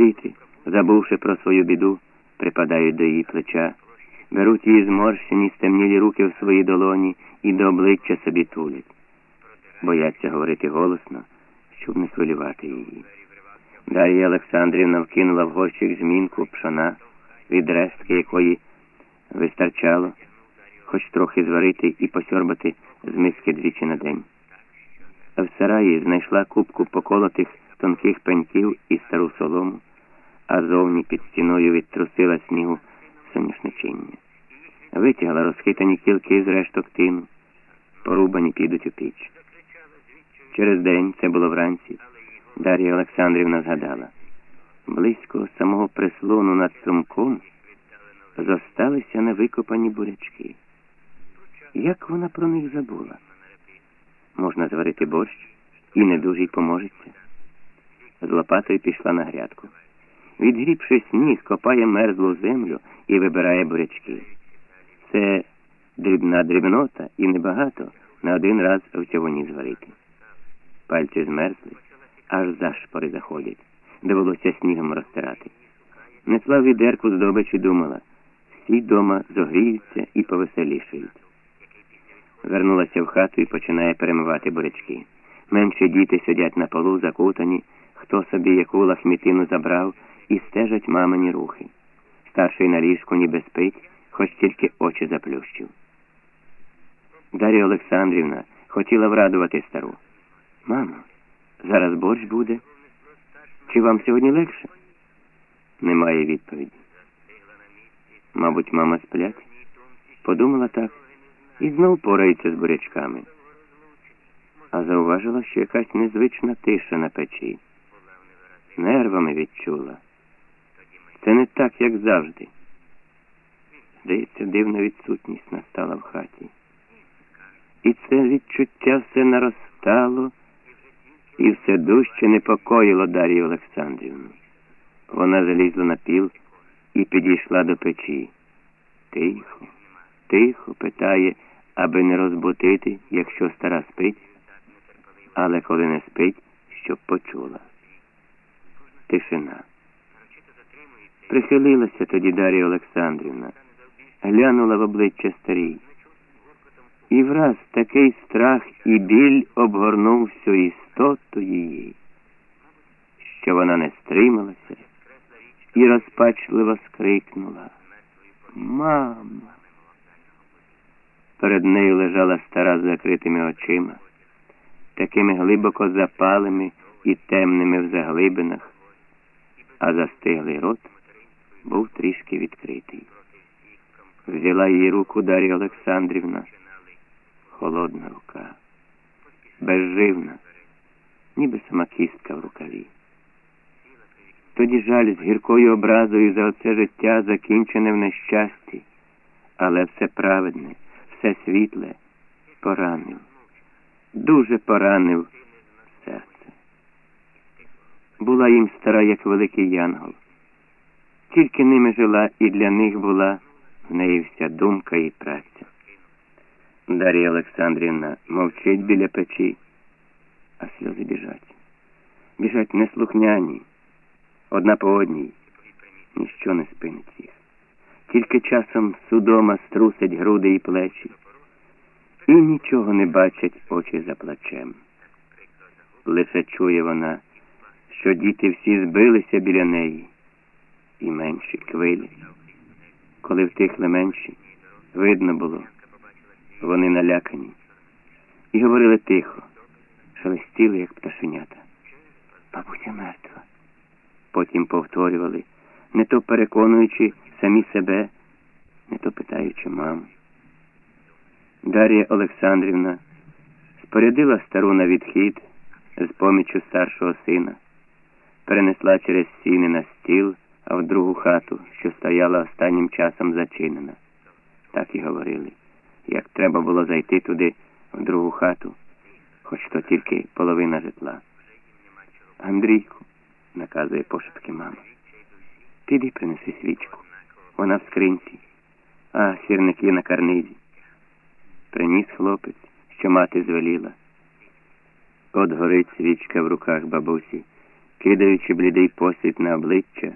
Діти, забувши про свою біду, припадають до її плеча, беруть її зморщені, стемнілі руки в свої долоні і до обличчя собі тулять. Бояться говорити голосно, щоб не хвилювати її. Дар'я Олександрівна вкинула в горщик змінку пшона, від рештки якої вистачало, хоч трохи зварити і посьорбати з миски двічі на день. В сараї знайшла кубку поколотих тонких пеньків і стару солому, а зовні під стіною відтрусила снігу соняшничиння. Витягла розхитані кілки з решток тину, порубані підуть у піч. Через день, це було вранці, Дар'я Олександрівна згадала, близько самого прислону над струмком зосталися невикопані бурячки. Як вона про них забула? Можна зварити борщ і не дуже й поможеться. З лопатою пішла на грядку. Відгрібши сніг, копає мерзлу землю і вибирає бурячки. Це дрібна дрібнота і небагато на один раз в човні зварити. Пальці змерзли, аж зашпори заходять. Довелося снігом розтирати. Несла відерку здобич і думала, всі дома зогріються і повеселішають. Вернулася в хату і починає перемивати бурячки. Менші діти сидять на полу, закутані, хто собі яку лахмітину забрав і стежать мамині рухи. Старший на ліжку ніби спить, хоч тільки очі заплющив. Дар'я Олександрівна хотіла врадувати стару. Мамо, зараз борщ буде. Чи вам сьогодні легше? Немає відповіді. Мабуть, мама сплять. Подумала так і знов порається з бурячками. А зауважила, що якась незвична тиша на печі. Нервами відчула. Це не так, як завжди. Здається, дивна відсутність настала в хаті. І це відчуття все наростало і все дужче непокоїло Дар'ю Олександрівну. Вона залізла на піл і підійшла до печі. Тихо, тихо, питає, аби не розбутити, якщо стара спить, але коли не спить, щоб почула. Тишина. Прихилилася тоді Дар'я Олександрівна, глянула в обличчя старій. І враз такий страх і біль обгорнув всю істоту її, що вона не стрималася і розпачливо скрикнула. Мама. Перед нею лежала стара з закритими очима, такими глибоко запалими і темними в заглибинах, а застиглий рот був трішки відкритий. Взяла її руку Дар'я Олександрівна холодна рука, безживна, ніби сама кістка в рукаві. Тоді жаль з гіркою образою за оце життя закінчене в нещасті, але все праведне, все світле поранив, дуже поранив серце. Була їм стара, як великий янгол. Тільки ними жила і для них була в неї вся думка і праця. Дар'я Олександрівна мовчить біля печі, а сльози біжать. Біжать неслухняні, одна по одній. Ніщо не спинить їх. Тільки часом судома струсить груди і плечі, і нічого не бачать очі за плачем. Лише чує вона, що діти всі збилися біля неї, і менші квилі. Коли втихли менші, видно було. Вони налякані. І говорили тихо, шелестіли, як пташенята. Бабуся мертва. Потім повторювали, не то переконуючи самі себе, не то питаючи маму. Дар'я Олександрівна спорядила стару на відхід з поміччю старшого сина, перенесла через сіни на стіл, а в другу хату, що стояла останнім часом зачинена. Так і говорили як треба було зайти туди, в другу хату, хоч то тільки половина житла. Андрійку, наказує пошепки мама, піди принеси свічку. Вона в скринці, а сірники на карнизі. Приніс хлопець, що мати звеліла. От горить свічка в руках бабусі, кидаючи блідий посвіт на обличчя.